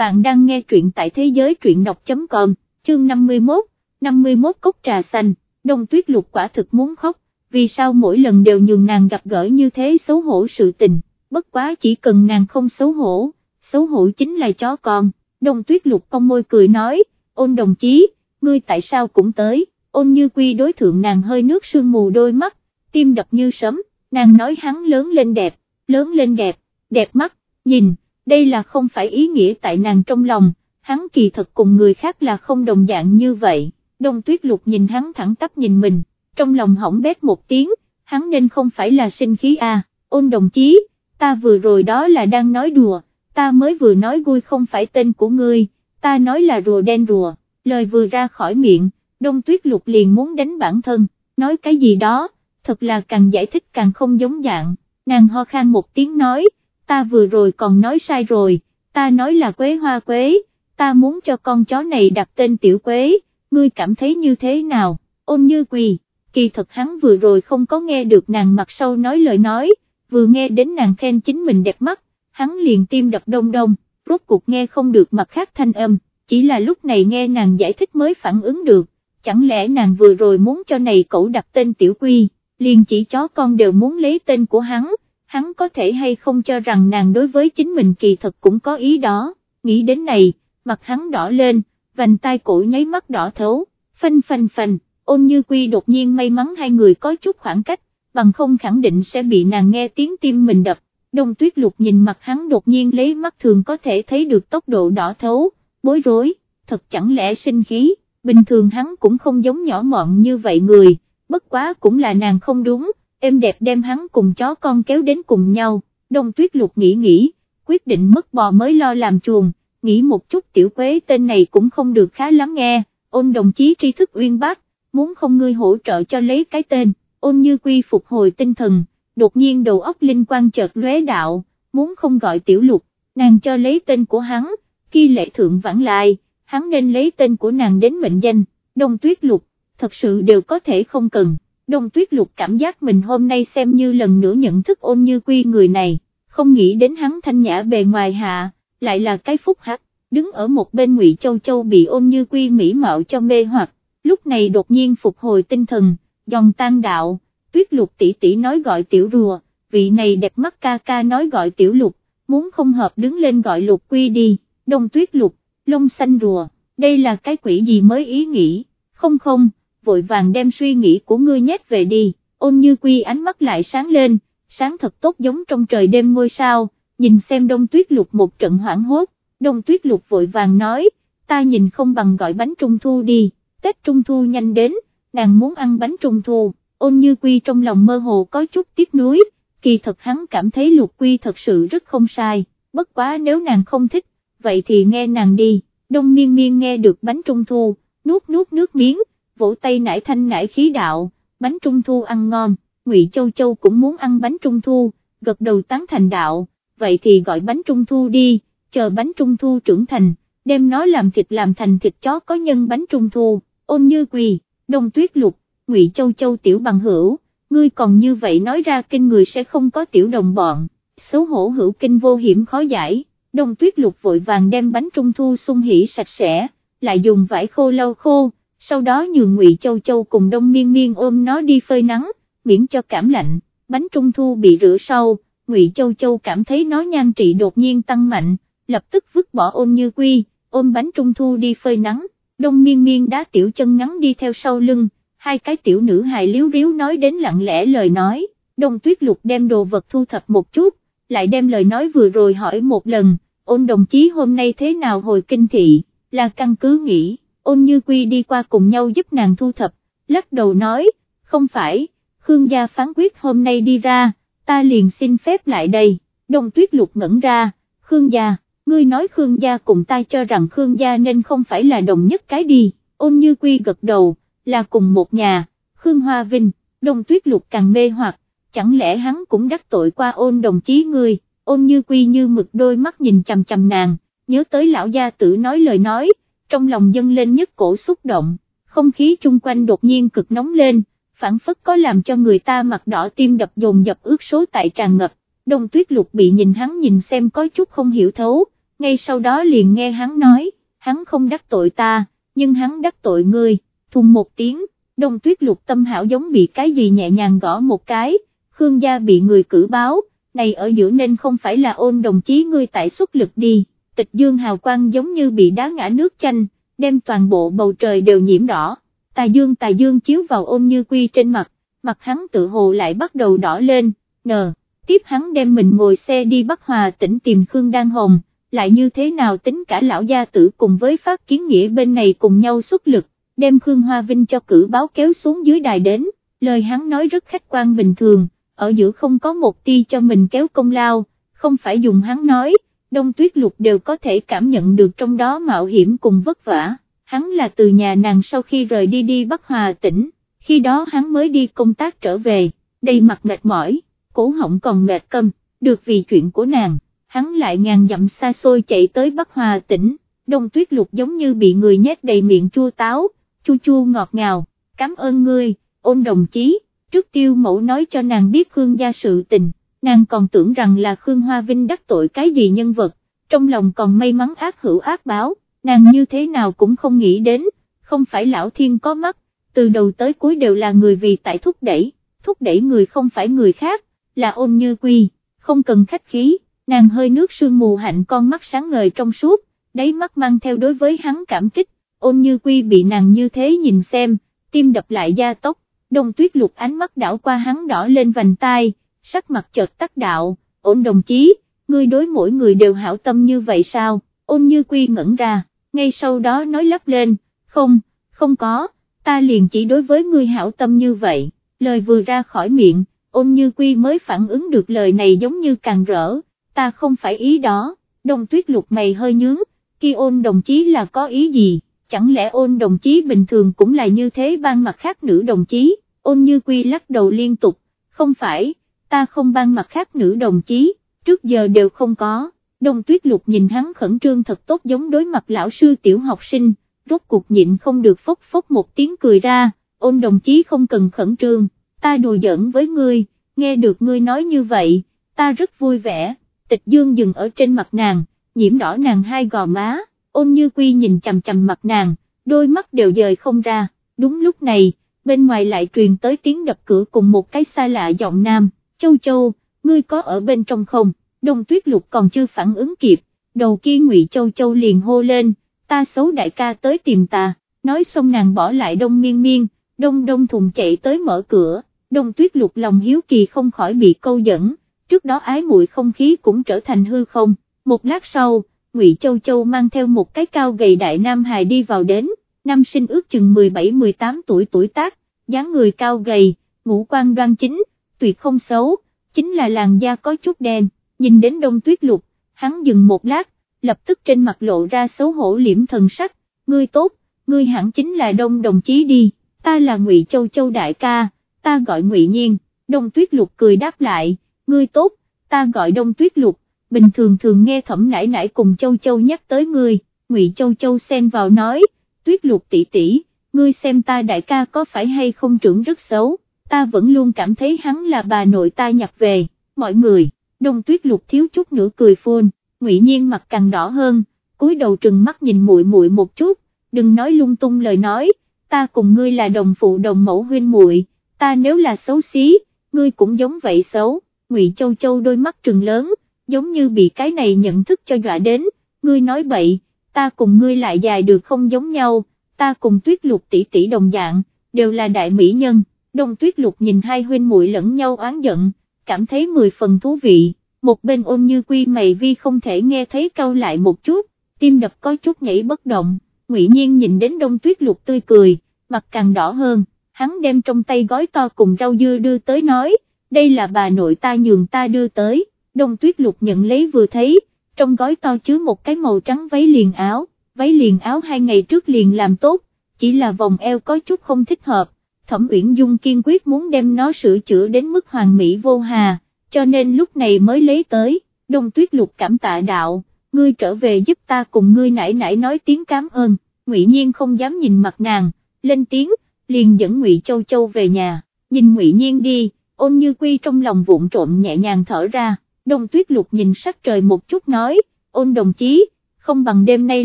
bạn đang nghe truyện tại thế giới truyện đọc.com, chương 51, 51 cốc trà xanh, đông tuyết lục quả thực muốn khóc, vì sao mỗi lần đều nhường nàng gặp gỡ như thế xấu hổ sự tình, bất quá chỉ cần nàng không xấu hổ, xấu hổ chính là chó con, đông tuyết lục cong môi cười nói, ôn đồng chí, ngươi tại sao cũng tới, ôn như quy đối thượng nàng hơi nước sương mù đôi mắt, tim đập như sấm, nàng nói hắn lớn lên đẹp, lớn lên đẹp, đẹp mắt, nhìn, đây là không phải ý nghĩa tại nàng trong lòng, hắn kỳ thật cùng người khác là không đồng dạng như vậy, đông tuyết lục nhìn hắn thẳng tắp nhìn mình, trong lòng hỏng bét một tiếng, hắn nên không phải là sinh khí à, ôn đồng chí, ta vừa rồi đó là đang nói đùa, ta mới vừa nói vui không phải tên của ngươi, ta nói là rùa đen rùa, lời vừa ra khỏi miệng, đông tuyết lục liền muốn đánh bản thân, nói cái gì đó, thật là càng giải thích càng không giống dạng, nàng ho khan một tiếng nói, ta vừa rồi còn nói sai rồi, ta nói là quế hoa quế, ta muốn cho con chó này đặt tên tiểu quế, ngươi cảm thấy như thế nào, ôn như quỳ, kỳ thật hắn vừa rồi không có nghe được nàng mặt sau nói lời nói, vừa nghe đến nàng khen chính mình đẹp mắt, hắn liền tim đập đông đông, rốt cuộc nghe không được mặt khác thanh âm, chỉ là lúc này nghe nàng giải thích mới phản ứng được, chẳng lẽ nàng vừa rồi muốn cho này cậu đặt tên tiểu quy, liền chỉ chó con đều muốn lấy tên của hắn, hắn có thể hay không cho rằng nàng đối với chính mình kỳ thật cũng có ý đó, nghĩ đến này, mặt hắn đỏ lên, vành tai cổ nháy mắt đỏ thấu, phanh phanh phanh, ôn như quy đột nhiên may mắn hai người có chút khoảng cách, bằng không khẳng định sẽ bị nàng nghe tiếng tim mình đập, đông tuyết lục nhìn mặt hắn đột nhiên lấy mắt thường có thể thấy được tốc độ đỏ thấu, bối rối, thật chẳng lẽ sinh khí, bình thường hắn cũng không giống nhỏ mọn như vậy người, bất quá cũng là nàng không đúng êm đẹp đem hắn cùng chó con kéo đến cùng nhau, đông tuyết lục nghĩ nghĩ, quyết định mất bò mới lo làm chuồng, nghĩ một chút tiểu quế tên này cũng không được khá lắm nghe, ôn đồng chí tri thức uyên bác, muốn không ngươi hỗ trợ cho lấy cái tên, ôn như quy phục hồi tinh thần, đột nhiên đầu óc linh quan chợt lóe đạo, muốn không gọi tiểu lục, nàng cho lấy tên của hắn, khi lệ thượng vãng lại, hắn nên lấy tên của nàng đến mệnh danh, đông tuyết lục, thật sự đều có thể không cần. Đông Tuyết Lục cảm giác mình hôm nay xem như lần nữa nhận thức ôn như quy người này, không nghĩ đến hắn thanh nhã bề ngoài hạ, lại là cái phúc hắc, đứng ở một bên Ngụy Châu Châu bị ôn như quy mỹ mạo cho mê hoặc, lúc này đột nhiên phục hồi tinh thần, dòng tan đạo, Tuyết Lục tỷ tỷ nói gọi tiểu rùa, vị này đẹp mắt ca ca nói gọi tiểu lục, muốn không hợp đứng lên gọi lục quy đi, đông tuyết lục, lông xanh rùa, đây là cái quỷ gì mới ý nghĩ, không không vội vàng đem suy nghĩ của ngươi nhét về đi, ôn như quy ánh mắt lại sáng lên, sáng thật tốt giống trong trời đêm ngôi sao, nhìn xem đông tuyết lục một trận hoảng hốt, đông tuyết lục vội vàng nói, ta nhìn không bằng gọi bánh trung thu đi, Tết trung thu nhanh đến, nàng muốn ăn bánh trung thu, ôn như quy trong lòng mơ hồ có chút tiếc nuối, kỳ thật hắn cảm thấy lục quy thật sự rất không sai, bất quá nếu nàng không thích, vậy thì nghe nàng đi, đông miên miên nghe được bánh trung thu, nuốt nuốt nước miếng, vỗ tay nải thanh nải khí đạo, bánh trung thu ăn ngon, Ngụy Châu Châu cũng muốn ăn bánh trung thu, gật đầu tán thành đạo, vậy thì gọi bánh trung thu đi, chờ bánh trung thu trưởng thành, đem nó làm thịt làm thành thịt chó có nhân bánh trung thu, ôn như quỳ, đông tuyết lục, Ngụy Châu Châu tiểu bằng hữu, ngươi còn như vậy nói ra kinh người sẽ không có tiểu đồng bọn, xấu hổ hữu kinh vô hiểm khó giải, đông tuyết lục vội vàng đem bánh trung thu sung hỉ sạch sẽ, lại dùng vải khô lau khô, sau đó nhường Ngụy Châu Châu cùng Đông Miên Miên ôm nó đi phơi nắng, miễn cho cảm lạnh, bánh trung thu bị rửa sau, Ngụy Châu Châu cảm thấy nó nhan trị đột nhiên tăng mạnh, lập tức vứt bỏ ôn như quy, ôm bánh trung thu đi phơi nắng, Đông Miên Miên đá tiểu chân ngắn đi theo sau lưng, hai cái tiểu nữ hài liếu riếu nói đến lặng lẽ lời nói, Đông Tuyết Lục đem đồ vật thu thập một chút, lại đem lời nói vừa rồi hỏi một lần, ôn đồng chí hôm nay thế nào hồi kinh thị, là căn cứ nghĩ ôn như quy đi qua cùng nhau giúp nàng thu thập, lắc đầu nói, không phải, Khương gia phán quyết hôm nay đi ra, ta liền xin phép lại đây, đồng tuyết lục ngẩn ra, Khương gia, ngươi nói Khương gia cùng ta cho rằng Khương gia nên không phải là đồng nhất cái đi, ôn như quy gật đầu, là cùng một nhà, Khương Hoa Vinh, đồng tuyết lục càng mê hoặc, chẳng lẽ hắn cũng đắc tội qua ôn đồng chí ngươi, ôn như quy như mực đôi mắt nhìn chằm chằm nàng, nhớ tới lão gia tử nói lời nói, trong lòng dâng lên nhất cổ xúc động, không khí chung quanh đột nhiên cực nóng lên, phản phất có làm cho người ta mặt đỏ tim đập dồn dập ước số tại tràn ngập, đông tuyết lục bị nhìn hắn nhìn xem có chút không hiểu thấu, ngay sau đó liền nghe hắn nói, hắn không đắc tội ta, nhưng hắn đắc tội ngươi, thùng một tiếng, đông tuyết lục tâm hảo giống bị cái gì nhẹ nhàng gõ một cái, Khương gia bị người cử báo, này ở giữa nên không phải là ôn đồng chí ngươi tại xuất lực đi, tịch dương hào quang giống như bị đá ngã nước chanh, đem toàn bộ bầu trời đều nhiễm đỏ, Tài dương Tài dương chiếu vào ôm như quy trên mặt, mặt hắn tự hồ lại bắt đầu đỏ lên, nờ, tiếp hắn đem mình ngồi xe đi Bắc Hòa tỉnh tìm Khương Đan Hồng, lại như thế nào tính cả lão gia tử cùng với phát kiến nghĩa bên này cùng nhau xuất lực, đem Khương Hoa Vinh cho cử báo kéo xuống dưới đài đến, lời hắn nói rất khách quan bình thường, ở giữa không có một ti cho mình kéo công lao, không phải dùng hắn nói, đông tuyết lục đều có thể cảm nhận được trong đó mạo hiểm cùng vất vả, hắn là từ nhà nàng sau khi rời đi đi Bắc Hòa tỉnh, khi đó hắn mới đi công tác trở về, đầy mặt mệt mỏi, cổ họng còn mệt câm, được vì chuyện của nàng, hắn lại ngàn dặm xa xôi chạy tới Bắc Hòa tỉnh, đông tuyết lục giống như bị người nhét đầy miệng chua táo, chua chua ngọt ngào, cảm ơn ngươi, ôn đồng chí, trước tiêu mẫu nói cho nàng biết Khương gia sự tình, nàng còn tưởng rằng là Khương Hoa Vinh đắc tội cái gì nhân vật, trong lòng còn may mắn ác hữu ác báo, nàng như thế nào cũng không nghĩ đến, không phải lão thiên có mắt, từ đầu tới cuối đều là người vì tại thúc đẩy, thúc đẩy người không phải người khác, là ôn như quy, không cần khách khí, nàng hơi nước sương mù hạnh con mắt sáng ngời trong suốt, đáy mắt mang theo đối với hắn cảm kích, ôn như quy bị nàng như thế nhìn xem, tim đập lại da tóc, đông tuyết lục ánh mắt đảo qua hắn đỏ lên vành tai, sắc mặt chợt tắt đạo, ôn đồng chí, ngươi đối mỗi người đều hảo tâm như vậy sao, ôn như quy ngẩn ra, ngay sau đó nói lắp lên, không, không có, ta liền chỉ đối với ngươi hảo tâm như vậy, lời vừa ra khỏi miệng, ôn như quy mới phản ứng được lời này giống như càng rỡ, ta không phải ý đó, đông tuyết lục mày hơi nhướng, kia ôn đồng chí là có ý gì, chẳng lẽ ôn đồng chí bình thường cũng là như thế ban mặt khác nữ đồng chí, ôn như quy lắc đầu liên tục, không phải, ta không ban mặt khác nữ đồng chí, trước giờ đều không có, đông tuyết lục nhìn hắn khẩn trương thật tốt giống đối mặt lão sư tiểu học sinh, rốt cuộc nhịn không được phốc phốc một tiếng cười ra, ôn đồng chí không cần khẩn trương, ta đùa giỡn với ngươi, nghe được ngươi nói như vậy, ta rất vui vẻ, tịch dương dừng ở trên mặt nàng, nhiễm đỏ nàng hai gò má, ôn như quy nhìn chằm chằm mặt nàng, đôi mắt đều dời không ra, đúng lúc này, bên ngoài lại truyền tới tiếng đập cửa cùng một cái xa lạ giọng nam, châu châu, ngươi có ở bên trong không, đông tuyết lục còn chưa phản ứng kịp, đầu kia ngụy châu châu liền hô lên, ta xấu đại ca tới tìm ta, nói xong nàng bỏ lại đông miên miên, đông đông thùng chạy tới mở cửa, đông tuyết lục lòng hiếu kỳ không khỏi bị câu dẫn, trước đó ái muội không khí cũng trở thành hư không, một lát sau, ngụy châu châu mang theo một cái cao gầy đại nam hài đi vào đến, năm sinh ước chừng 17-18 tuổi tuổi tác, dáng người cao gầy, ngũ quan đoan chính, tuyệt không xấu, chính là làn da có chút đen, nhìn đến đông tuyết lục, hắn dừng một lát, lập tức trên mặt lộ ra xấu hổ liễm thần sắc, ngươi tốt, ngươi hẳn chính là đông đồng chí đi, ta là ngụy Châu Châu đại ca, ta gọi ngụy Nhiên, đông tuyết lục cười đáp lại, ngươi tốt, ta gọi đông tuyết lục, bình thường thường nghe thẩm nải nải cùng Châu Châu nhắc tới ngươi, ngụy Châu Châu xen vào nói, tuyết lục tỷ tỷ, ngươi xem ta đại ca có phải hay không trưởng rất xấu, ta vẫn luôn cảm thấy hắn là bà nội ta nhặt về, mọi người, đông tuyết lục thiếu chút nữa cười phun, ngụy nhiên mặt càng đỏ hơn, cúi đầu trừng mắt nhìn muội muội một chút, đừng nói lung tung lời nói, ta cùng ngươi là đồng phụ đồng mẫu huynh muội, ta nếu là xấu xí, ngươi cũng giống vậy xấu, ngụy châu châu đôi mắt trừng lớn, giống như bị cái này nhận thức cho dọa đến, ngươi nói bậy, ta cùng ngươi lại dài được không giống nhau, ta cùng tuyết lục tỷ tỷ đồng dạng, đều là đại mỹ nhân, đông tuyết lục nhìn hai huynh muội lẫn nhau oán giận, cảm thấy mười phần thú vị, một bên ôn như quy mày vi không thể nghe thấy câu lại một chút, tim đập có chút nhảy bất động, ngụy nhiên nhìn đến đông tuyết lục tươi cười, mặt càng đỏ hơn, hắn đem trong tay gói to cùng rau dưa đưa tới nói, đây là bà nội ta nhường ta đưa tới, đông tuyết lục nhận lấy vừa thấy, trong gói to chứa một cái màu trắng váy liền áo, váy liền áo hai ngày trước liền làm tốt, chỉ là vòng eo có chút không thích hợp, Thẩm Uyển Dung kiên quyết muốn đem nó sửa chữa đến mức hoàn mỹ vô hà, cho nên lúc này mới lấy tới, Đông Tuyết Lục cảm tạ đạo, ngươi trở về giúp ta cùng ngươi nãy nãy nói tiếng cảm ơn, Ngụy Nhiên không dám nhìn mặt nàng, lên tiếng, liền dẫn Ngụy Châu Châu về nhà, nhìn Ngụy Nhiên đi, ôn như quy trong lòng vụn trộm nhẹ nhàng thở ra, Đông Tuyết Lục nhìn sắc trời một chút nói, ôn đồng chí, không bằng đêm nay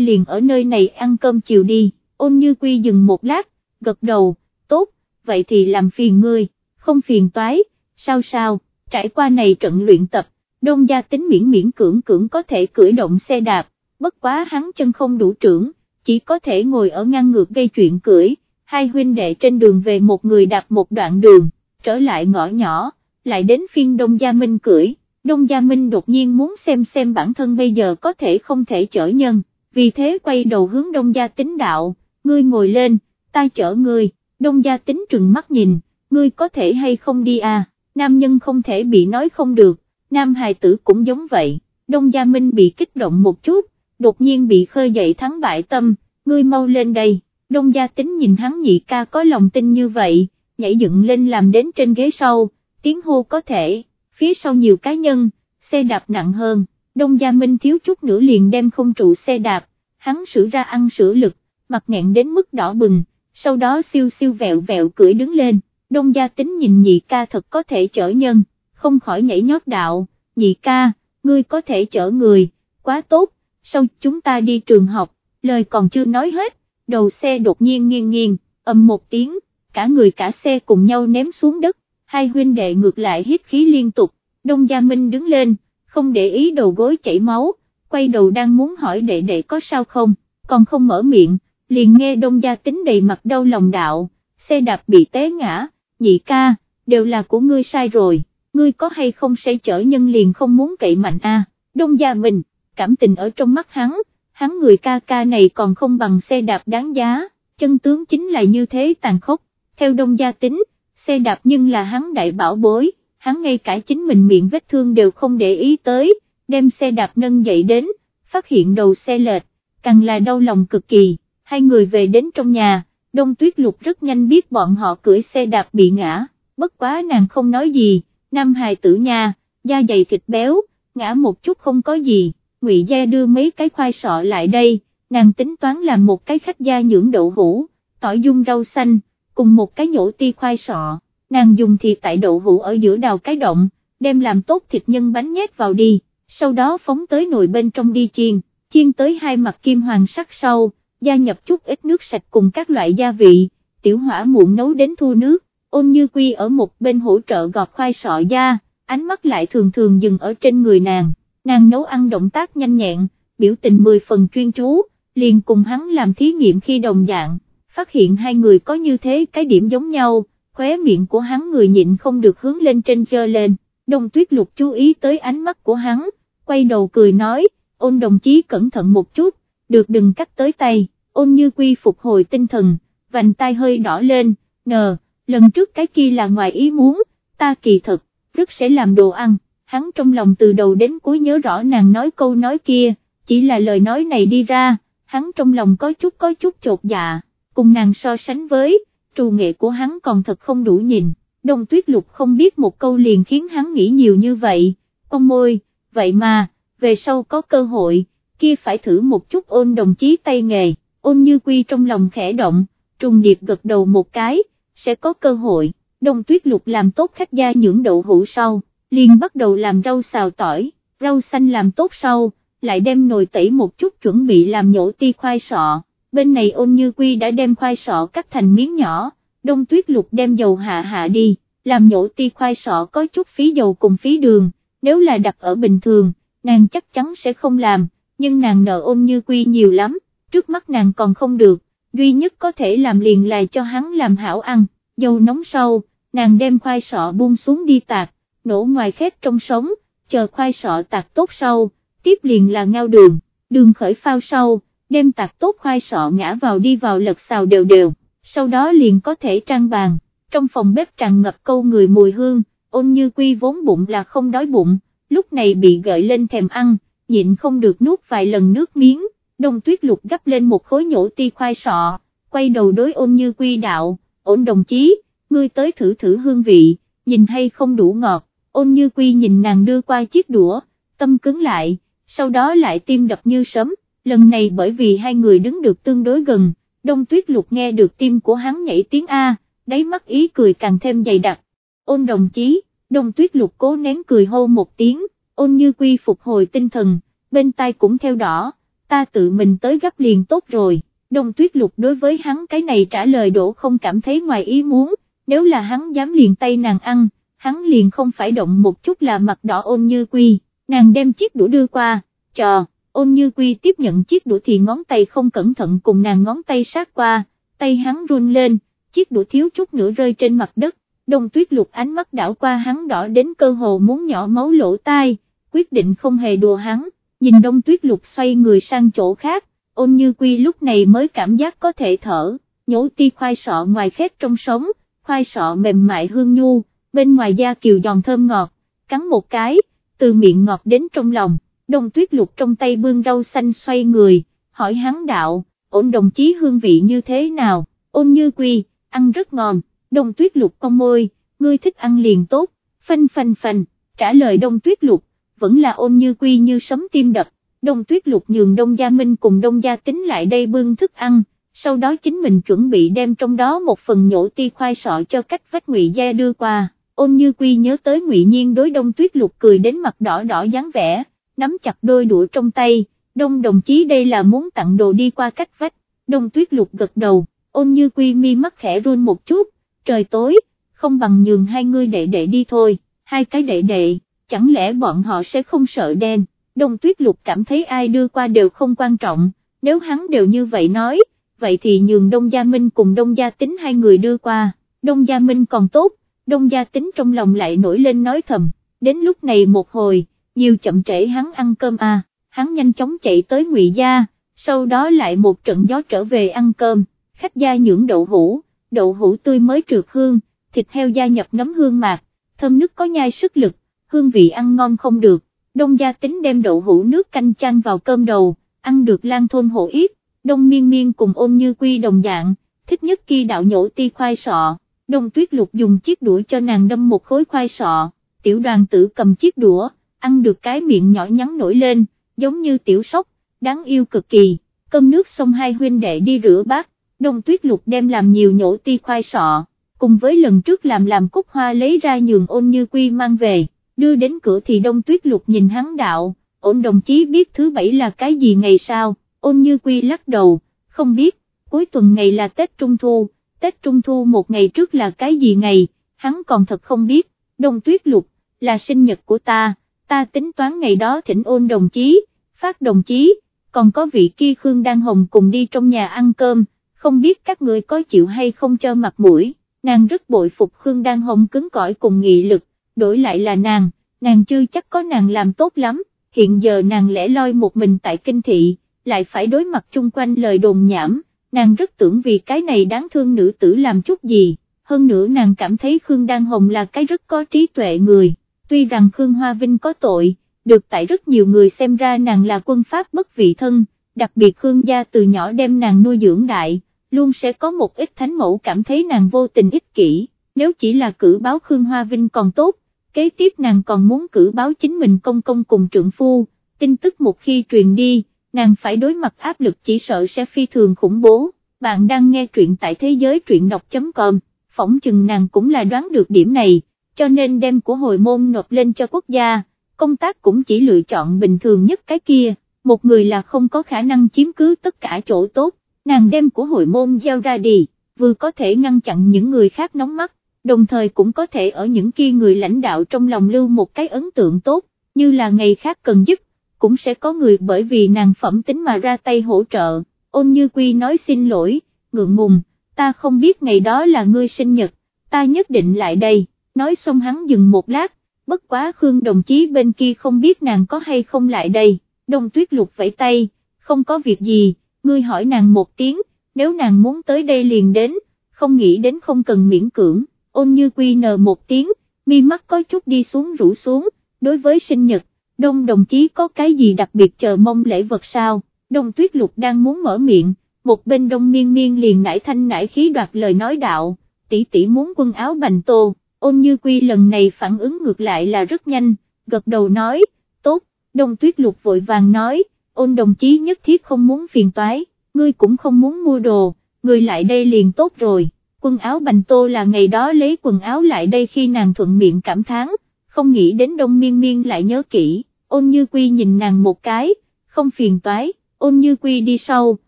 liền ở nơi này ăn cơm chiều đi, ôn như quy dừng một lát, gật đầu, tốt, vậy thì làm phiền ngươi, không phiền toái, sao sao, trải qua này trận luyện tập, đông gia tính miễn miễn cưỡng cưỡng có thể cưỡi động xe đạp, bất quá hắn chân không đủ trưởng, chỉ có thể ngồi ở ngang ngược gây chuyện cưỡi, hai huynh đệ trên đường về một người đạp một đoạn đường, trở lại ngõ nhỏ, lại đến phiên Đông Gia Minh cưỡi, Đông Gia Minh đột nhiên muốn xem xem bản thân bây giờ có thể không thể chở nhân, vì thế quay đầu hướng Đông Gia tính đạo, ngươi ngồi lên, ta chở ngươi, Đông Gia tính trừng mắt nhìn, ngươi có thể hay không đi à, nam nhân không thể bị nói không được, nam hài tử cũng giống vậy, Đông Gia Minh bị kích động một chút, đột nhiên bị khơi dậy thắng bại tâm, ngươi mau lên đây, Đông Gia tính nhìn hắn nhị ca có lòng tin như vậy, nhảy dựng lên làm đến trên ghế sau, tiếng hô có thể, phía sau nhiều cá nhân, xe đạp nặng hơn, Đông Gia Minh thiếu chút nữa liền đem không trụ xe đạp, hắn sử ra ăn sữa lực, mặt nghẹn đến mức đỏ bừng, sau đó siêu siêu vẹo vẹo cưỡi đứng lên, Đông Gia tính nhìn nhị ca thật có thể chở nhân, không khỏi nhảy nhót đạo, nhị ca, ngươi có thể chở người, quá tốt, sau chúng ta đi trường học, lời còn chưa nói hết, đầu xe đột nhiên nghiêng nghiêng, ầm một tiếng, cả người cả xe cùng nhau ném xuống đất, hai huynh đệ ngược lại hít khí liên tục, Đông Gia Minh đứng lên, không để ý đầu gối chảy máu, quay đầu đang muốn hỏi đệ đệ có sao không, còn không mở miệng, liền nghe Đông Gia tính đầy mặt đau lòng đạo, xe đạp bị té ngã, nhị ca, đều là của ngươi sai rồi, ngươi có hay không say chở nhân liền không muốn cậy mạnh a. Đông Gia mình cảm tình ở trong mắt hắn, hắn người ca ca này còn không bằng xe đạp đáng giá, chân tướng chính là như thế tàn khốc, theo Đông Gia tính, xe đạp nhưng là hắn đại bảo bối, hắn ngay cả chính mình miệng vết thương đều không để ý tới, đem xe đạp nâng dậy đến, phát hiện đầu xe lệch, càng là đau lòng cực kỳ, hai người về đến trong nhà, đông tuyết lục rất nhanh biết bọn họ cưỡi xe đạp bị ngã, bất quá nàng không nói gì, nam hài tử nhà da dày thịt béo, ngã một chút không có gì, ngụy gia đưa mấy cái khoai sọ lại đây, nàng tính toán làm một cái khách gia nhưỡng đậu hũ, tỏi dung rau xanh, cùng một cái nhổ ti khoai sọ, nàng dùng thịt tại đậu hũ ở giữa đào cái động, đem làm tốt thịt nhân bánh nhét vào đi, sau đó phóng tới nồi bên trong đi chiên, chiên tới hai mặt kim hoàng sắc sau, gia nhập chút ít nước sạch cùng các loại gia vị, tiểu hỏa muộn nấu đến thu nước, ôn như quy ở một bên hỗ trợ gọt khoai sọ da, ánh mắt lại thường thường dừng ở trên người nàng, nàng nấu ăn động tác nhanh nhẹn, biểu tình mười phần chuyên chú, liền cùng hắn làm thí nghiệm khi đồng dạng phát hiện hai người có như thế cái điểm giống nhau, khóe miệng của hắn người nhịn không được hướng lên trên chơ lên, đông tuyết lục chú ý tới ánh mắt của hắn, quay đầu cười nói, ôn đồng chí cẩn thận một chút, được đừng cắt tới tay, ôn như quy phục hồi tinh thần, vành tay hơi đỏ lên, nờ, lần trước cái kia là ngoài ý muốn, ta kỳ thật, rất sẽ làm đồ ăn, hắn trong lòng từ đầu đến cuối nhớ rõ nàng nói câu nói kia, chỉ là lời nói này đi ra, hắn trong lòng có chút có chút chột dạ cùng nàng so sánh với, trù nghệ của hắn còn thật không đủ nhìn, đông tuyết lục không biết một câu liền khiến hắn nghĩ nhiều như vậy, con môi, vậy mà, về sau có cơ hội, kia phải thử một chút ôn đồng chí tay nghề, ôn như quy trong lòng khẽ động, trùng điệp gật đầu một cái, sẽ có cơ hội, đông tuyết lục làm tốt khách gia nhưỡng đậu hũ sau, liền bắt đầu làm rau xào tỏi, rau xanh làm tốt sau, lại đem nồi tẩy một chút chuẩn bị làm nhổ ti khoai sọ, bên này ôn như quy đã đem khoai sọ cắt thành miếng nhỏ, đông tuyết lục đem dầu hạ hạ đi, làm nhổ ti khoai sọ có chút phí dầu cùng phí đường, nếu là đặt ở bình thường, nàng chắc chắn sẽ không làm, nhưng nàng nợ ôn như quy nhiều lắm, trước mắt nàng còn không được, duy nhất có thể làm liền là cho hắn làm hảo ăn, dầu nóng sâu, nàng đem khoai sọ buông xuống đi tạc, nổ ngoài khét trong sống, chờ khoai sọ tạc tốt sau, tiếp liền là ngao đường, đường khởi phao sau, đem tạc tốt khoai sọ ngã vào đi vào lật xào đều đều, sau đó liền có thể trang bàn, trong phòng bếp tràn ngập câu người mùi hương, ôn như quy vốn bụng là không đói bụng, lúc này bị gợi lên thèm ăn, nhịn không được nuốt vài lần nước miếng, đông tuyết lục gấp lên một khối nhổ ti khoai sọ, quay đầu đối ôn như quy đạo, ôn đồng chí, ngươi tới thử thử hương vị, nhìn hay không đủ ngọt, ôn như quy nhìn nàng đưa qua chiếc đũa, tâm cứng lại, sau đó lại tim đập như sấm. Lần này bởi vì hai người đứng được tương đối gần, đông tuyết lục nghe được tim của hắn nhảy tiếng A, đáy mắt ý cười càng thêm dày đặc, ôn đồng chí, đông tuyết lục cố nén cười hô một tiếng, ôn như quy phục hồi tinh thần, bên tai cũng theo đỏ, ta tự mình tới gấp liền tốt rồi, đồng tuyết lục đối với hắn cái này trả lời đổ không cảm thấy ngoài ý muốn, nếu là hắn dám liền tay nàng ăn, hắn liền không phải động một chút là mặt đỏ ôn như quy, nàng đem chiếc đũa đưa qua, trò, ôn như quy tiếp nhận chiếc đũa thì ngón tay không cẩn thận cùng nàng ngón tay sát qua, tay hắn run lên, chiếc đũa thiếu chút nữa rơi trên mặt đất, đồng tuyết lục ánh mắt đảo qua hắn đỏ đến cơ hồ muốn nhỏ máu lỗ tai, quyết định không hề đùa hắn, nhìn đông tuyết lục xoay người sang chỗ khác, ôn như quy lúc này mới cảm giác có thể thở, nhổ ti khoai sọ ngoài khét trong sống, khoai sọ mềm mại hương nhu, bên ngoài da kiều giòn thơm ngọt, cắn một cái, từ miệng ngọt đến trong lòng, đông tuyết lục trong tay bương rau xanh xoay người, hỏi hắn đạo, ổn đồng chí hương vị như thế nào, ôn như quy, ăn rất ngon, đông tuyết lục cong môi, ngươi thích ăn liền tốt, phanh phanh phanh, trả lời đông tuyết lục, vẫn là ôn như quy như sấm tim đập, đông tuyết lục nhường đông gia minh cùng đông gia tính lại đây bưng thức ăn, sau đó chính mình chuẩn bị đem trong đó một phần nhổ ti khoai sọ cho cách vách ngụy gia đưa qua, ôn như quy nhớ tới ngụy nhiên đối đông tuyết lục cười đến mặt đỏ đỏ dáng vẻ, nắm chặt đôi đũa trong tay, đông đồng chí đây là muốn tặng đồ đi qua cách vách, đông tuyết lục gật đầu, ôn như quy mi mắt khẽ run một chút, trời tối, không bằng nhường hai ngươi đệ đệ đi thôi, hai cái đệ đệ, chẳng lẽ bọn họ sẽ không sợ đen, đông tuyết lục cảm thấy ai đưa qua đều không quan trọng, nếu hắn đều như vậy nói, vậy thì nhường Đông Gia Minh cùng Đông Gia Tính hai người đưa qua, Đông Gia Minh còn tốt, Đông Gia Tính trong lòng lại nổi lên nói thầm, đến lúc này một hồi, nhiều chậm trễ hắn ăn cơm à, hắn nhanh chóng chạy tới Ngụy Gia, sau đó lại một trận gió trở về ăn cơm, khách gia nhưỡng đậu hũ, đậu hũ tươi mới trượt hương, thịt heo gia nhập nấm hương mạc, thơm nước có nhai sức lực, hương vị ăn ngon không được, Đông Gia Tính đem đậu hũ nước canh chan vào cơm đầu, ăn được lan thôn hổ ít đông miên miên cùng ôn như quy đồng dạng, thích nhất khi đạo nhổ ti khoai sọ, đông tuyết lục dùng chiếc đũa cho nàng đâm một khối khoai sọ, tiểu đoàn tử cầm chiếc đũa, ăn được cái miệng nhỏ nhắn nổi lên, giống như tiểu sóc, đáng yêu cực kỳ, cơm nước xong hai huynh đệ đi rửa bát, đông tuyết lục đem làm nhiều nhổ ti khoai sọ, cùng với lần trước làm làm cúc hoa lấy ra nhường ôn như quy mang về, đưa đến cửa thì đông tuyết lục nhìn hắn đạo, ôn đồng chí biết thứ bảy là cái gì ngày sao? ôn như quy lắc đầu, không biết, cuối tuần ngày là Tết Trung Thu, Tết Trung Thu một ngày trước là cái gì ngày, hắn còn thật không biết, đông tuyết lục, là sinh nhật của ta, ta tính toán ngày đó thỉnh ôn đồng chí, phát đồng chí, còn có vị kia Khương Đan Hồng cùng đi trong nhà ăn cơm, không biết các người có chịu hay không cho mặt mũi, nàng rất bội phục Khương Đan Hồng cứng cỏi cùng nghị lực, đổi lại là nàng, nàng chưa chắc có nàng làm tốt lắm, hiện giờ nàng lẻ loi một mình tại kinh thị lại phải đối mặt chung quanh lời đồn nhảm, nàng rất tưởng vì cái này đáng thương nữ tử làm chút gì, hơn nữa nàng cảm thấy Khương Đan Hồng là cái rất có trí tuệ người, tuy rằng Khương Hoa Vinh có tội, được tại rất nhiều người xem ra nàng là quân pháp bất vị thân, đặc biệt Khương gia từ nhỏ đem nàng nuôi dưỡng đại, luôn sẽ có một ít thánh mẫu cảm thấy nàng vô tình ích kỷ, nếu chỉ là cử báo Khương Hoa Vinh còn tốt, kế tiếp nàng còn muốn cử báo chính mình công công cùng trượng phu, tin tức một khi truyền đi, nàng phải đối mặt áp lực chỉ sợ sẽ phi thường khủng bố, bạn đang nghe truyện tại thế giới truyện đọc.com, phỏng chừng nàng cũng là đoán được điểm này, cho nên đem của hồi môn nộp lên cho quốc gia, công tác cũng chỉ lựa chọn bình thường nhất cái kia, một người là không có khả năng chiếm cứ tất cả chỗ tốt, nàng đem của hồi môn giao ra đi, vừa có thể ngăn chặn những người khác nóng mắt, đồng thời cũng có thể ở những kia người lãnh đạo trong lòng lưu một cái ấn tượng tốt, như là ngày khác cần giúp cũng sẽ có người bởi vì nàng phẩm tính mà ra tay hỗ trợ, ôn như quy nói xin lỗi, ngượng ngùng, ta không biết ngày đó là ngươi sinh nhật, ta nhất định lại đây, nói xong hắn dừng một lát, bất quá Khương đồng chí bên kia không biết nàng có hay không lại đây, đông tuyết lục vẫy tay, không có việc gì, ngươi hỏi nàng một tiếng, nếu nàng muốn tới đây liền đến, không nghĩ đến không cần miễn cưỡng, ôn như quy nờ một tiếng, mi mắt có chút đi xuống rủ xuống, đối với sinh nhật, đông đồng chí có cái gì đặc biệt chờ mong lễ vật sao, đông tuyết lục đang muốn mở miệng, một bên đông miên miên liền nải thanh nải khí đoạt lời nói đạo, tỷ tỷ muốn quần áo bành tô, ôn như quy lần này phản ứng ngược lại là rất nhanh, gật đầu nói, tốt, đông tuyết lục vội vàng nói, ôn đồng chí nhất thiết không muốn phiền toái, ngươi cũng không muốn mua đồ, ngươi lại đây liền tốt rồi, quần áo bành tô là ngày đó lấy quần áo lại đây khi nàng thuận miệng cảm thán không nghĩ đến đông miên miên lại nhớ kỹ, ôn như quy nhìn nàng một cái, không phiền toái, ôn như quy đi sau,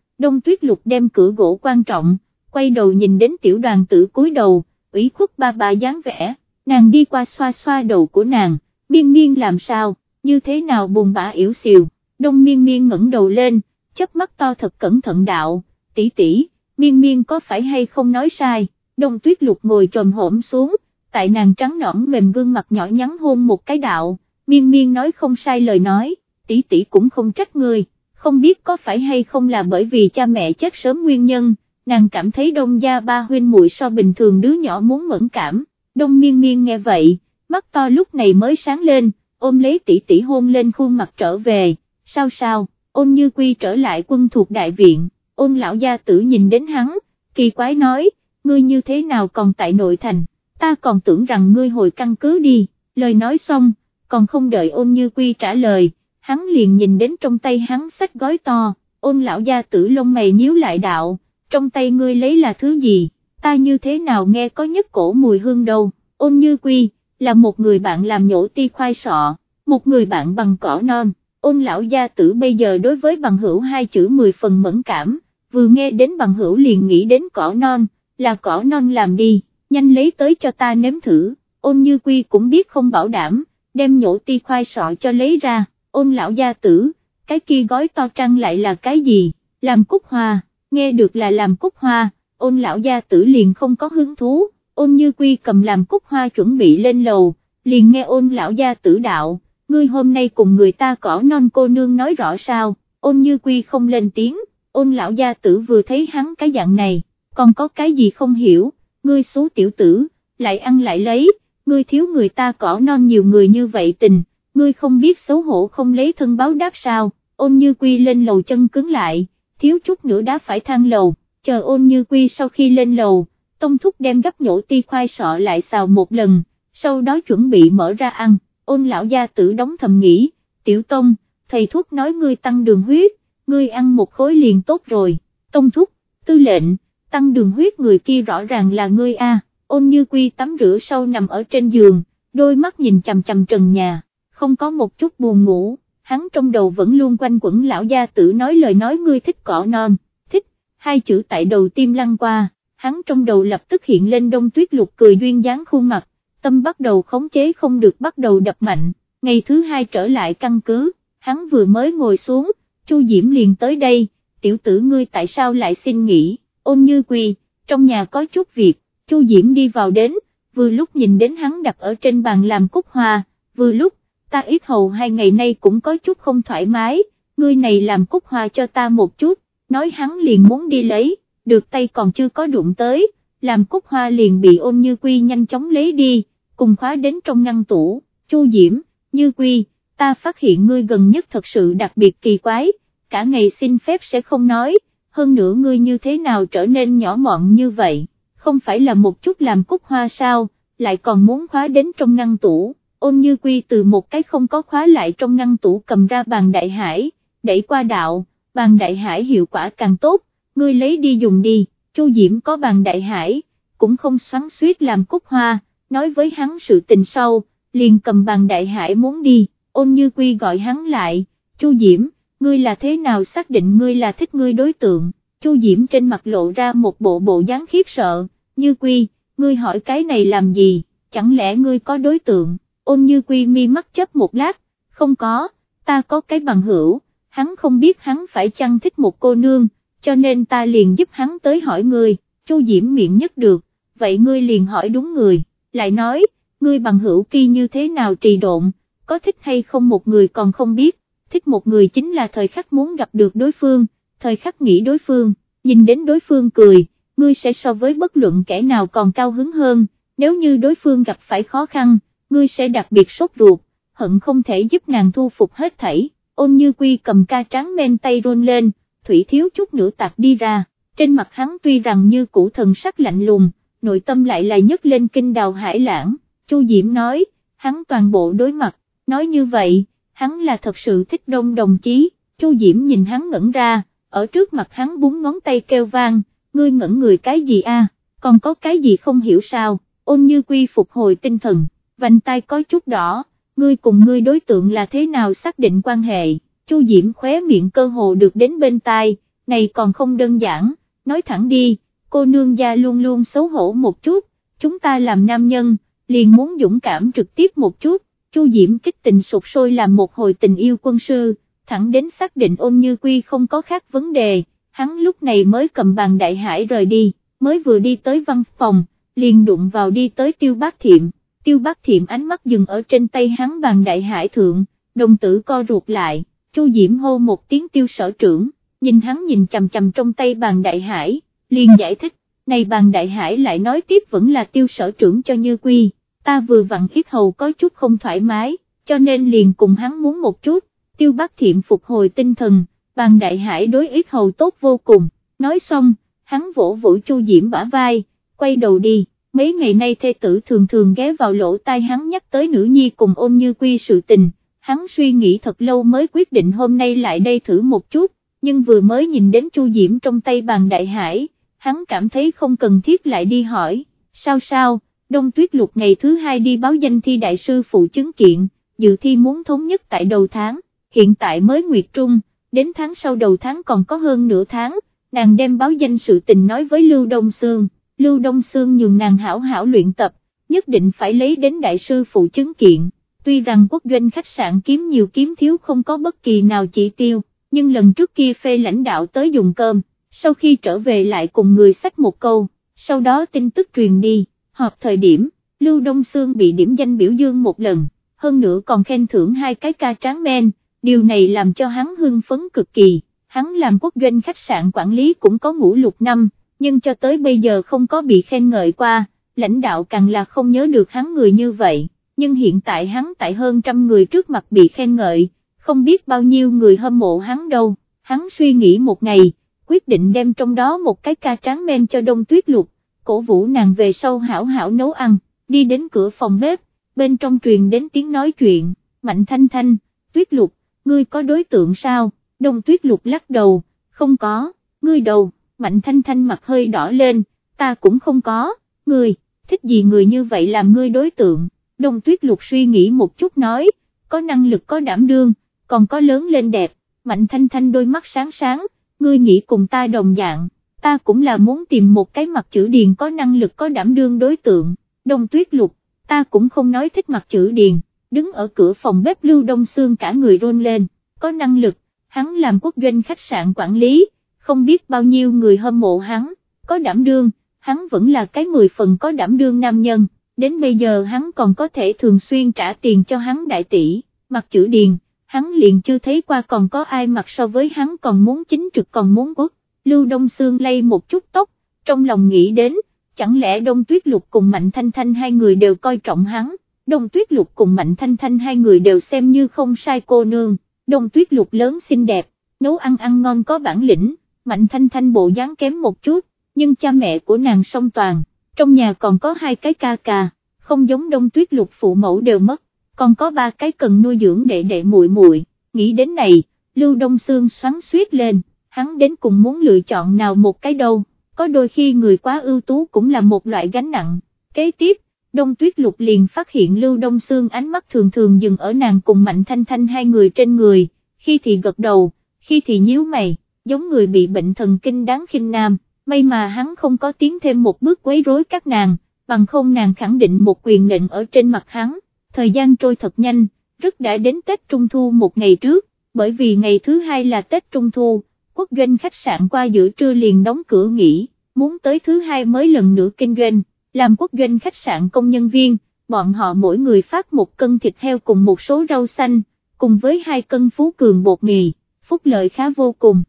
đông tuyết lục đem cửa gỗ quan trọng, quay đầu nhìn đến tiểu đoàn tử cúi đầu, ủy khuất ba ba dáng vẻ, nàng đi qua xoa xoa đầu của nàng, miên miên làm sao, như thế nào buồn bã yếu xìu, đông miên miên ngẩng đầu lên, chớp mắt to thật cẩn thận đạo, tỷ tỷ, miên miên có phải hay không nói sai, đông tuyết lục ngồi trồm hổm xuống, tại nàng trắng nõn mềm gương mặt nhỏ nhắn hôn một cái đạo, miên miên nói không sai lời nói, tỷ tỷ cũng không trách người, không biết có phải hay không là bởi vì cha mẹ chết sớm nguyên nhân, nàng cảm thấy đông gia ba huynh muội so bình thường đứa nhỏ muốn mẫn cảm, đông miên miên nghe vậy, mắt to lúc này mới sáng lên, ôm lấy tỷ tỷ hôn lên khuôn mặt trở về, sao sao, ôn như quy trở lại quân thuộc đại viện, ôn lão gia tử nhìn đến hắn, kỳ quái nói, ngươi như thế nào còn tại nội thành, ta còn tưởng rằng ngươi hồi căn cứ đi, lời nói xong, còn không đợi ôn như quy trả lời, hắn liền nhìn đến trong tay hắn sách gói to, ôn lão gia tử lông mày nhíu lại đạo, trong tay ngươi lấy là thứ gì, ta như thế nào nghe có nhất cổ mùi hương đâu, ôn như quy, là một người bạn làm nhổ ti khoai sọ, một người bạn bằng cỏ non, ôn lão gia tử bây giờ đối với bằng hữu hai chữ mười phần mẫn cảm, vừa nghe đến bằng hữu liền nghĩ đến cỏ non, là cỏ non làm đi, nhanh lấy tới cho ta nếm thử, ôn như quy cũng biết không bảo đảm, đem nhổ ti khoai sọ cho lấy ra, ôn lão gia tử, cái kia gói to trăng lại là cái gì, làm cúc hoa, nghe được là làm cúc hoa, ôn lão gia tử liền không có hứng thú, ôn như quy cầm làm cúc hoa chuẩn bị lên lầu, liền nghe ôn lão gia tử đạo, ngươi hôm nay cùng người ta cỏ non cô nương nói rõ sao, ôn như quy không lên tiếng, ôn lão gia tử vừa thấy hắn cái dạng này, còn có cái gì không hiểu, ngươi số tiểu tử, lại ăn lại lấy, ngươi thiếu người ta cỏ non nhiều người như vậy tình, ngươi không biết xấu hổ không lấy thân báo đáp sao, ôn như quy lên lầu chân cứng lại, thiếu chút nữa đã phải thang lầu, chờ ôn như quy sau khi lên lầu, tông thúc đem gấp nhổ ti khoai sọ lại xào một lần, sau đó chuẩn bị mở ra ăn, ôn lão gia tử đóng thầm nghĩ, tiểu tông, thầy thuốc nói ngươi tăng đường huyết, ngươi ăn một khối liền tốt rồi, tông thúc, tư lệnh, tăng đường huyết người kia rõ ràng là ngươi a. ôn như quy tắm rửa sau nằm ở trên giường, đôi mắt nhìn chằm chằm trần nhà, không có một chút buồn ngủ, hắn trong đầu vẫn luôn quanh quẩn lão gia tử nói lời nói ngươi thích cỏ non, thích, hai chữ tại đầu tim lăn qua, hắn trong đầu lập tức hiện lên đông tuyết lục cười duyên dáng khuôn mặt, tâm bắt đầu khống chế không được bắt đầu đập mạnh, ngày thứ hai trở lại căn cứ, hắn vừa mới ngồi xuống, Chu Diễm liền tới đây, tiểu tử ngươi tại sao lại xin nghỉ, ôn như quỳ, trong nhà có chút việc, Chu Diễm đi vào đến, vừa lúc nhìn đến hắn đặt ở trên bàn làm cúc hoa, vừa lúc, ta ít hầu hai ngày nay cũng có chút không thoải mái, ngươi này làm cúc hoa cho ta một chút, nói hắn liền muốn đi lấy, được tay còn chưa có đụng tới, làm cúc hoa liền bị ôn như quy nhanh chóng lấy đi, cùng khóa đến trong ngăn tủ, chu diễm, như quy, ta phát hiện ngươi gần nhất thật sự đặc biệt kỳ quái, cả ngày xin phép sẽ không nói, hơn nữa ngươi như thế nào trở nên nhỏ mọn như vậy, không phải là một chút làm cúc hoa sao, lại còn muốn khóa đến trong ngăn tủ, ôn như quy từ một cái không có khóa lại trong ngăn tủ cầm ra bàn đại hải, đẩy qua đạo, bàn đại hải hiệu quả càng tốt, ngươi lấy đi dùng đi, Chu Diễm có bàn đại hải, cũng không xoắn suýt làm cúc hoa, nói với hắn sự tình sau, liền cầm bàn đại hải muốn đi, ôn như quy gọi hắn lại, Chu Diễm, ngươi là thế nào xác định ngươi là thích ngươi đối tượng, Chu Diễm trên mặt lộ ra một bộ bộ dáng khiếp sợ, như quy, ngươi hỏi cái này làm gì, chẳng lẽ ngươi có đối tượng, ôn như quy mi mắt chớp một lát, không có, ta có cái bằng hữu, hắn không biết hắn phải chăng thích một cô nương, cho nên ta liền giúp hắn tới hỏi ngươi, Chu Diễm miệng nhất được, vậy ngươi liền hỏi đúng người, lại nói, ngươi bằng hữu kia như thế nào trì độn, có thích hay không một người còn không biết, thích một người chính là thời khắc muốn gặp được đối phương, thời khắc nghĩ đối phương, nhìn đến đối phương cười, ngươi sẽ so với bất luận kẻ nào còn cao hứng hơn, nếu như đối phương gặp phải khó khăn, ngươi sẽ đặc biệt sốt ruột, hận không thể giúp nàng thu phục hết thảy, ôn như quy cầm ca trắng men tay run lên, thủy thiếu chút nữa tạc đi ra, trên mặt hắn tuy rằng như cũ thần sắc lạnh lùng, nội tâm lại là nhấc lên kinh đào hải lãng, Chu Diễm nói, hắn toàn bộ đối mặt, nói như vậy, hắn là thật sự thích đông đồng chí, Chu Diễm nhìn hắn ngẩn ra, ở trước mặt hắn búng ngón tay kêu vang, ngươi ngẩn người cái gì a? còn có cái gì không hiểu sao, ôn như quy phục hồi tinh thần, vành tay có chút đỏ, ngươi cùng ngươi đối tượng là thế nào xác định quan hệ, Chu Diễm khóe miệng cơ hồ được đến bên tai, này còn không đơn giản, nói thẳng đi, cô nương gia luôn luôn xấu hổ một chút, chúng ta làm nam nhân, liền muốn dũng cảm trực tiếp một chút, Chu Diễm kích tình sụp sôi làm một hồi tình yêu quân sư, thẳng đến xác định ôn như quy không có khác vấn đề, hắn lúc này mới cầm bàn đại hải rời đi, mới vừa đi tới văn phòng, liền đụng vào đi tới tiêu bác thiệm, tiêu bác thiệm ánh mắt dừng ở trên tay hắn bàn đại hải thượng, đồng tử co ruột lại, Chu Diễm hô một tiếng tiêu sở trưởng, nhìn hắn nhìn chầm chầm trong tay bàn đại hải, liền giải thích, này bàn đại hải lại nói tiếp vẫn là tiêu sở trưởng cho như quy, ta vừa vặn ít hầu có chút không thoải mái, cho nên liền cùng hắn muốn một chút, tiêu bác thiệm phục hồi tinh thần, bàn đại hải đối ít hầu tốt vô cùng, nói xong, hắn vỗ vỗ Chu Diễm bả vai, quay đầu đi, mấy ngày nay thê tử thường thường ghé vào lỗ tai hắn nhắc tới nữ nhi cùng ôn như quy sự tình, hắn suy nghĩ thật lâu mới quyết định hôm nay lại đây thử một chút, nhưng vừa mới nhìn đến Chu Diễm trong tay bàn đại hải, hắn cảm thấy không cần thiết lại đi hỏi, sao sao, đông tuyết lục ngày thứ hai đi báo danh thi đại sư phụ chứng kiện, dự thi muốn thống nhất tại đầu tháng, hiện tại mới nguyệt trung, đến tháng sau đầu tháng còn có hơn nửa tháng, nàng đem báo danh sự tình nói với Lưu Đông Sương, Lưu Đông Sương nhường nàng hảo hảo luyện tập, nhất định phải lấy đến đại sư phụ chứng kiện, tuy rằng quốc doanh khách sạn kiếm nhiều kiếm thiếu không có bất kỳ nào chỉ tiêu, nhưng lần trước kia phê lãnh đạo tới dùng cơm, sau khi trở về lại cùng người sách một câu, sau đó tin tức truyền đi, họp thời điểm, Lưu Đông Sương bị điểm danh biểu dương một lần, hơn nữa còn khen thưởng hai cái ca tráng men, điều này làm cho hắn hưng phấn cực kỳ, hắn làm quốc doanh khách sạn quản lý cũng có ngũ lục năm, nhưng cho tới bây giờ không có bị khen ngợi qua, lãnh đạo càng là không nhớ được hắn người như vậy, nhưng hiện tại hắn tại hơn trăm người trước mặt bị khen ngợi, không biết bao nhiêu người hâm mộ hắn đâu, hắn suy nghĩ một ngày, quyết định đem trong đó một cái ca tráng men cho đông tuyết lục, cổ vũ nàng về sau hảo hảo nấu ăn, đi đến cửa phòng bếp, bên trong truyền đến tiếng nói chuyện, mạnh thanh thanh, tuyết lục, ngươi có đối tượng sao, đông tuyết lục lắc đầu, không có, ngươi đầu, mạnh thanh thanh mặt hơi đỏ lên, ta cũng không có, ngươi, thích gì người như vậy làm ngươi đối tượng, đông tuyết lục suy nghĩ một chút nói, có năng lực có đảm đương, còn có lớn lên đẹp, mạnh thanh thanh đôi mắt sáng sáng, ngươi nghĩ cùng ta đồng dạng, ta cũng là muốn tìm một cái mặt chữ điền có năng lực có đảm đương đối tượng, đông tuyết lục, ta cũng không nói thích mặt chữ điền, đứng ở cửa phòng bếp lưu đông xương cả người rôn lên, có năng lực, hắn làm quốc doanh khách sạn quản lý, không biết bao nhiêu người hâm mộ hắn, có đảm đương, hắn vẫn là cái mười phần có đảm đương nam nhân, đến bây giờ hắn còn có thể thường xuyên trả tiền cho hắn đại tỷ, mặt chữ điền hắn liền chưa thấy qua còn có ai mặc so với hắn còn muốn chính trực còn muốn quốc, Lưu Đông Sương lay một chút tóc, trong lòng nghĩ đến, chẳng lẽ Đông Tuyết Lục cùng Mạnh Thanh Thanh hai người đều coi trọng hắn, Đông Tuyết Lục cùng Mạnh Thanh Thanh hai người đều xem như không sai cô nương, Đông Tuyết Lục lớn xinh đẹp, nấu ăn ăn ngon có bản lĩnh, Mạnh Thanh Thanh bộ dáng kém một chút, nhưng cha mẹ của nàng song toàn, trong nhà còn có hai cái ca ca, không giống Đông Tuyết Lục phụ mẫu đều mất. Còn có ba cái cần nuôi dưỡng đệ đệ muội muội. nghĩ đến này, Lưu Đông Sương xoắn suýt lên, hắn đến cùng muốn lựa chọn nào một cái đâu, có đôi khi người quá ưu tú cũng là một loại gánh nặng, kế tiếp, Đông Tuyết Lục liền phát hiện Lưu Đông Sương ánh mắt thường thường dừng ở nàng cùng Mạnh Thanh Thanh hai người trên người, khi thì gật đầu, khi thì nhíu mày, giống người bị bệnh thần kinh đáng khinh nam, may mà hắn không có tiến thêm một bước quấy rối các nàng, bằng không nàng khẳng định một quyền lệnh ở trên mặt hắn. Thời gian trôi thật nhanh, rất đã đến Tết Trung Thu một ngày trước, bởi vì ngày thứ hai là Tết Trung Thu, quốc doanh khách sạn qua giữa trưa liền đóng cửa nghỉ, muốn tới thứ hai mới lần nữa kinh doanh, làm quốc doanh khách sạn công nhân viên, bọn họ mỗi người phát một cân thịt heo cùng một số rau xanh, cùng với hai cân phú cường bột mì, phúc lợi khá vô cùng.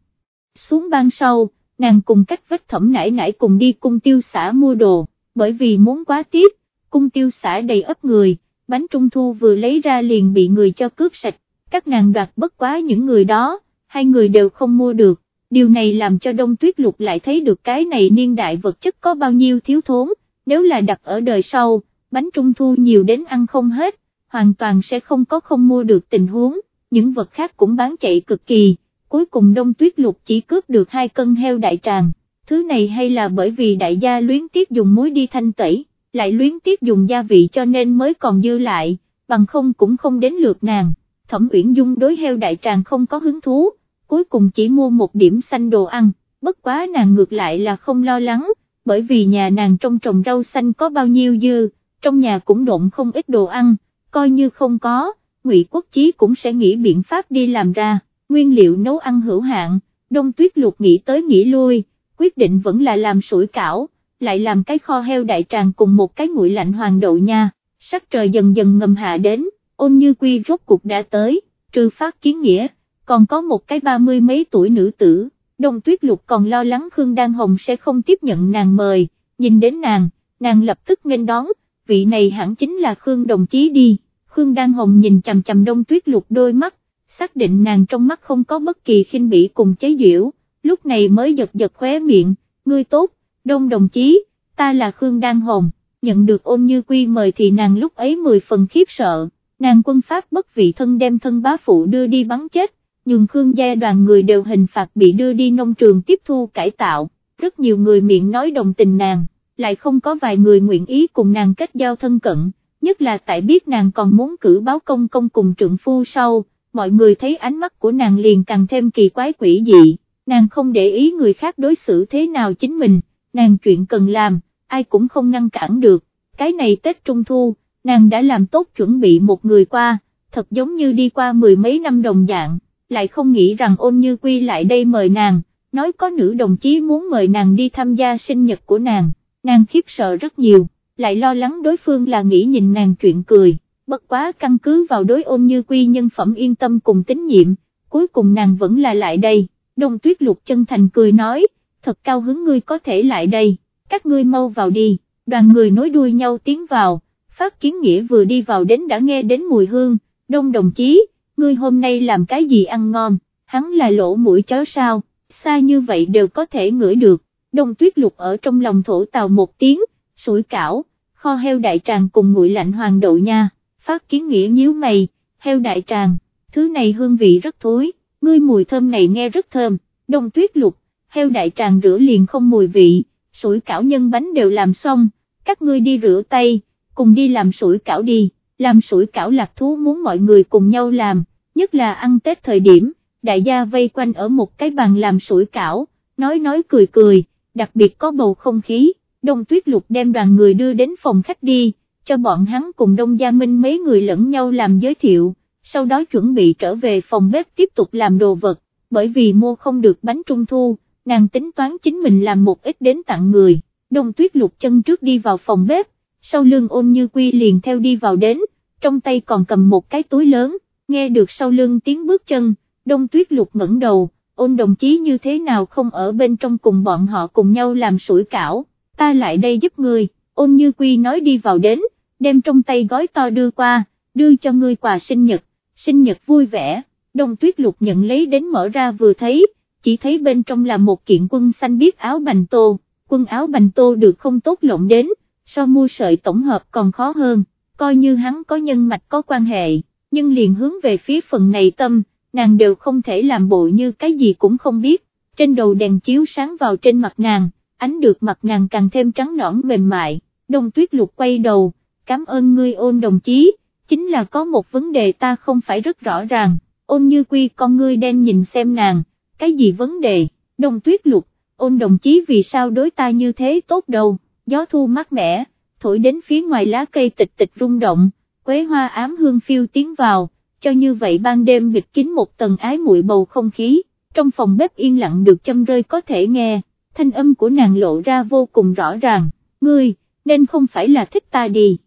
Xuống ban sau, nàng cùng cách vết thẩm nải nải cùng đi cung tiêu xã mua đồ, bởi vì muốn quá tiếp, cung tiêu xã đầy ấp người bánh trung thu vừa lấy ra liền bị người cho cướp sạch, các nàng đoạt bất quá những người đó, hai người đều không mua được, điều này làm cho đông tuyết lục lại thấy được cái này niên đại vật chất có bao nhiêu thiếu thốn, nếu là đặt ở đời sau, bánh trung thu nhiều đến ăn không hết, hoàn toàn sẽ không có không mua được tình huống, những vật khác cũng bán chạy cực kỳ, cuối cùng đông tuyết lục chỉ cướp được hai cân heo đại tràng, thứ này hay là bởi vì đại gia luyến tiếc dùng muối đi thanh tẩy lại luyến tiếc dùng gia vị cho nên mới còn dư lại, bằng không cũng không đến lượt nàng, thẩm uyển dung đối heo đại tràng không có hứng thú, cuối cùng chỉ mua một điểm xanh đồ ăn, bất quá nàng ngược lại là không lo lắng, bởi vì nhà nàng trong trồng rau xanh có bao nhiêu dư, trong nhà cũng độn không ít đồ ăn, coi như không có, Ngụy Quốc Chí cũng sẽ nghĩ biện pháp đi làm ra, nguyên liệu nấu ăn hữu hạn, đông tuyết lục nghĩ tới nghĩ lui, quyết định vẫn là làm sủi cảo, lại làm cái kho heo đại tràng cùng một cái nguội lạnh hoàng đậu nha, sắc trời dần dần ngầm hạ đến, ôn như quy rốt cuộc đã tới, trừ phát kiến nghĩa, còn có một cái ba mươi mấy tuổi nữ tử, đông tuyết lục còn lo lắng Khương Đan Hồng sẽ không tiếp nhận nàng mời, nhìn đến nàng, nàng lập tức nghênh đón, vị này hẳn chính là Khương đồng chí đi, Khương Đan Hồng nhìn chằm chằm đông tuyết lục đôi mắt, xác định nàng trong mắt không có bất kỳ khinh bỉ cùng chế giễu, lúc này mới giật giật khóe miệng, ngươi tốt, đông đồng chí, ta là Khương Đan Hồng, nhận được ôn như quy mời thì nàng lúc ấy mười phần khiếp sợ, nàng quân pháp bất vị thân đem thân bá phụ đưa đi bắn chết, Nhường Khương gia đoàn người đều hình phạt bị đưa đi nông trường tiếp thu cải tạo, rất nhiều người miệng nói đồng tình nàng, lại không có vài người nguyện ý cùng nàng kết giao thân cận, nhất là tại biết nàng còn muốn cử báo công công cùng trượng phu sau, mọi người thấy ánh mắt của nàng liền càng thêm kỳ quái quỷ dị, nàng không để ý người khác đối xử thế nào chính mình, nàng chuyện cần làm, ai cũng không ngăn cản được, cái này Tết Trung Thu, nàng đã làm tốt chuẩn bị một người qua, thật giống như đi qua mười mấy năm đồng dạng, lại không nghĩ rằng ôn như quy lại đây mời nàng, nói có nữ đồng chí muốn mời nàng đi tham gia sinh nhật của nàng, nàng khiếp sợ rất nhiều, lại lo lắng đối phương là nghĩ nhìn nàng chuyện cười, bất quá căn cứ vào đối ôn như quy nhân phẩm yên tâm cùng tín nhiệm, cuối cùng nàng vẫn là lại đây, đông tuyết lục chân thành cười nói, thật cao hứng ngươi có thể lại đây, các ngươi mau vào đi, đoàn người nối đuôi nhau tiến vào, phát kiến nghĩa vừa đi vào đến đã nghe đến mùi hương, đông đồng chí, ngươi hôm nay làm cái gì ăn ngon, hắn là lỗ mũi chó sao, xa như vậy đều có thể ngửi được, đông tuyết lục ở trong lòng thổ tàu một tiếng, sủi cảo, kho heo đại tràng cùng nguội lạnh hoàng đậu nha, phát kiến nghĩa nhíu mày, heo đại tràng, thứ này hương vị rất thối, ngươi mùi thơm này nghe rất thơm, đông tuyết lục, heo đại tràng rửa liền không mùi vị, sủi cảo nhân bánh đều làm xong, các ngươi đi rửa tay, cùng đi làm sủi cảo đi, làm sủi cảo lạc thú muốn mọi người cùng nhau làm, nhất là ăn Tết thời điểm, đại gia vây quanh ở một cái bàn làm sủi cảo, nói nói cười cười, đặc biệt có bầu không khí, đông tuyết lục đem đoàn người đưa đến phòng khách đi, cho bọn hắn cùng đông gia minh mấy người lẫn nhau làm giới thiệu, sau đó chuẩn bị trở về phòng bếp tiếp tục làm đồ vật, bởi vì mua không được bánh trung thu, nàng tính toán chính mình làm một ít đến tặng người, đông tuyết lục chân trước đi vào phòng bếp, sau lưng ôn như quy liền theo đi vào đến, trong tay còn cầm một cái túi lớn, nghe được sau lưng tiếng bước chân, đông tuyết lục ngẩng đầu, ôn đồng chí như thế nào không ở bên trong cùng bọn họ cùng nhau làm sủi cảo, ta lại đây giúp ngươi, ôn như quy nói đi vào đến, đem trong tay gói to đưa qua, đưa cho ngươi quà sinh nhật, sinh nhật vui vẻ, đông tuyết lục nhận lấy đến mở ra vừa thấy, chỉ thấy bên trong là một kiện quân xanh biết áo bành tô, quân áo bành tô được không tốt lộn đến, so mua sợi tổng hợp còn khó hơn, coi như hắn có nhân mạch có quan hệ, nhưng liền hướng về phía phần này tâm, nàng đều không thể làm bộ như cái gì cũng không biết, trên đầu đèn chiếu sáng vào trên mặt nàng, ánh được mặt nàng càng thêm trắng nõn mềm mại, đông tuyết lục quay đầu, cảm ơn ngươi ôn đồng chí, chính là có một vấn đề ta không phải rất rõ ràng, ôn như quy con ngươi đen nhìn xem nàng, cái gì vấn đề, đông tuyết lục, ôn đồng chí vì sao đối ta như thế tốt đâu, gió thu mát mẻ, thổi đến phía ngoài lá cây tịch tịch rung động, quế hoa ám hương phiêu tiến vào, cho như vậy ban đêm bịt kín một tầng ái muội bầu không khí, trong phòng bếp yên lặng được châm rơi có thể nghe, thanh âm của nàng lộ ra vô cùng rõ ràng, ngươi, nên không phải là thích ta đi.